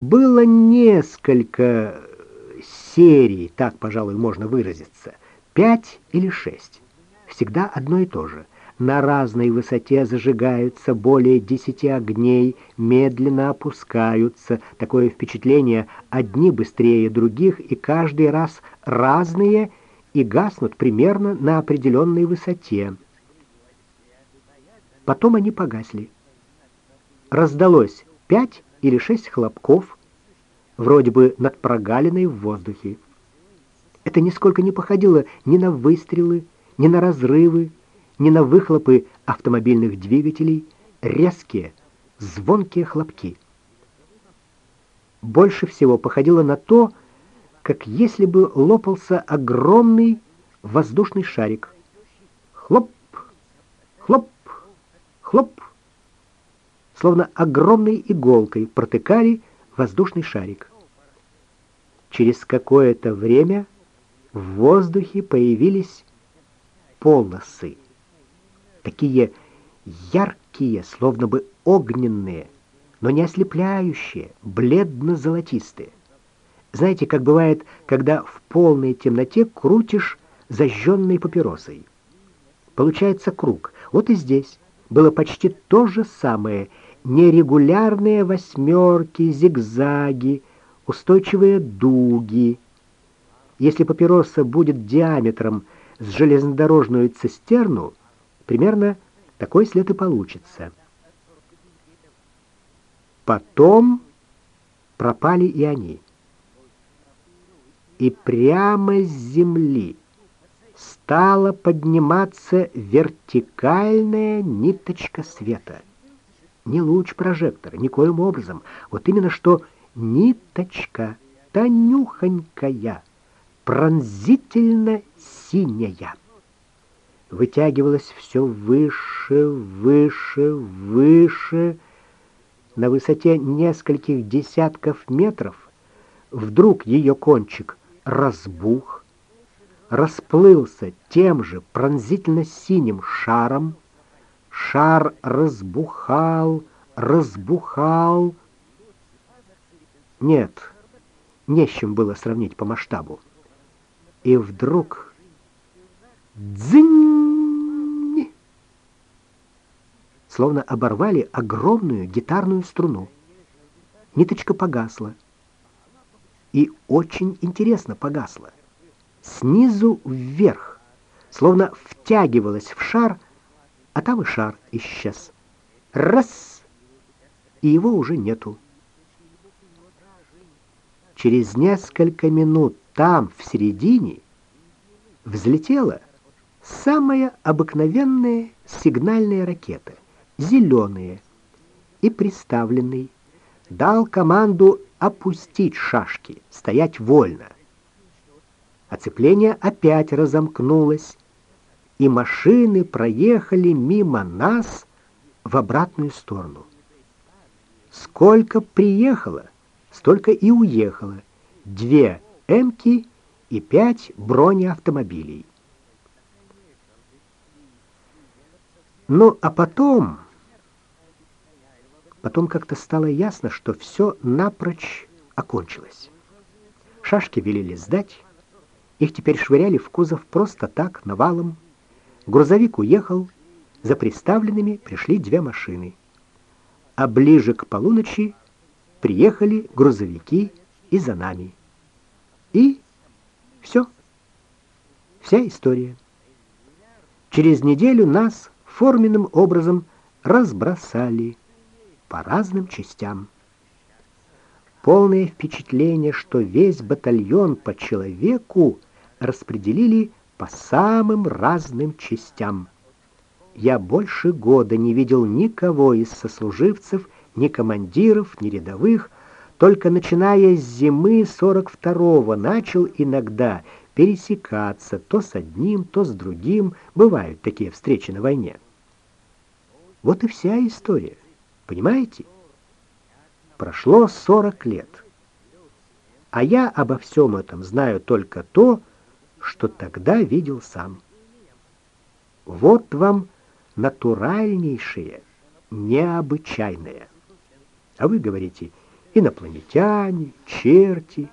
Было несколько серий, так, пожалуй, можно выразиться, пять или шесть. Всегда одно и то же. На разной высоте зажигаются более десяти огней, медленно опускаются. Такое впечатление, одни быстрее других, и каждый раз разные, и гаснут примерно на определенной высоте. Потом они погасли. Раздалось пять или шесть хлопков, вроде бы над прогалиной в воздухе. Это нисколько не походило ни на выстрелы, ни на разрывы, ни на выхлопы автомобильных двигателей, резкие, звонкие хлопки. Больше всего походило на то, как если бы лопался огромный воздушный шарик. Хлоп, хлоп, хлоп словно огромной иголкой протыкали воздушный шарик. Через какое-то время в воздухе появились полосы, такие яркие, словно бы огненные, но не ослепляющие, бледно-золотистые. Знаете, как бывает, когда в полной темноте крутишь зажженной папиросой. Получается круг. Вот и здесь было почти то же самое — нерегулярные восьмерки, зигзаги, устойчивые дуги. Если папироса будет диаметром с железнодорожную цистерну, примерно такой след и получится. Потом пропали и они. И прямо с земли стала подниматься вертикальная ниточка света не луч прожектора, никоим образом. Вот именно что ниточка, тонюхонькая, пронзительно синяя. Вытягивалась все выше, выше, выше. На высоте нескольких десятков метров вдруг ее кончик разбух, расплылся тем же пронзительно синим шаром, Шар разбухал, разбухал. Нет, не с чем было сравнить по масштабу. И вдруг дзынь! Словно оборвали огромную гитарную струну. Ниточка погасла. И очень интересно погасла. Снизу вверх, словно втягивалась в шар а там и шар исчез. Раз! И его уже нету. Через несколько минут там, в середине, взлетела самая обыкновенная сигнальная ракета, зеленая, и приставленный дал команду опустить шашки, стоять вольно. Оцепление опять разомкнулось, и машины проехали мимо нас в обратную сторону. Сколько приехало, столько и уехало. Две «Эмки» и пять бронеавтомобилей. Ну, а потом... Потом как-то стало ясно, что все напрочь окончилось. Шашки велели сдать. Их теперь швыряли в кузов просто так, навалом, Грузовик уехал, за приставленными пришли две машины. А ближе к полуночи приехали грузовики и за нами. И все. Вся история. Через неделю нас форменным образом разбросали по разным частям. Полное впечатление, что весь батальон по человеку распределили по самым разным частям. Я больше года не видел никого из сослуживцев, ни командиров, ни рядовых, только начиная с зимы 42-го начал иногда пересекаться то с одним, то с другим. Бывают такие встречи на войне. Вот и вся история. Понимаете? Прошло 40 лет. А я обо всем этом знаю только то, что тогда видел сам. Вот вам натуральнейшее, необычайное. А вы говорите, Инопланетяне, черти,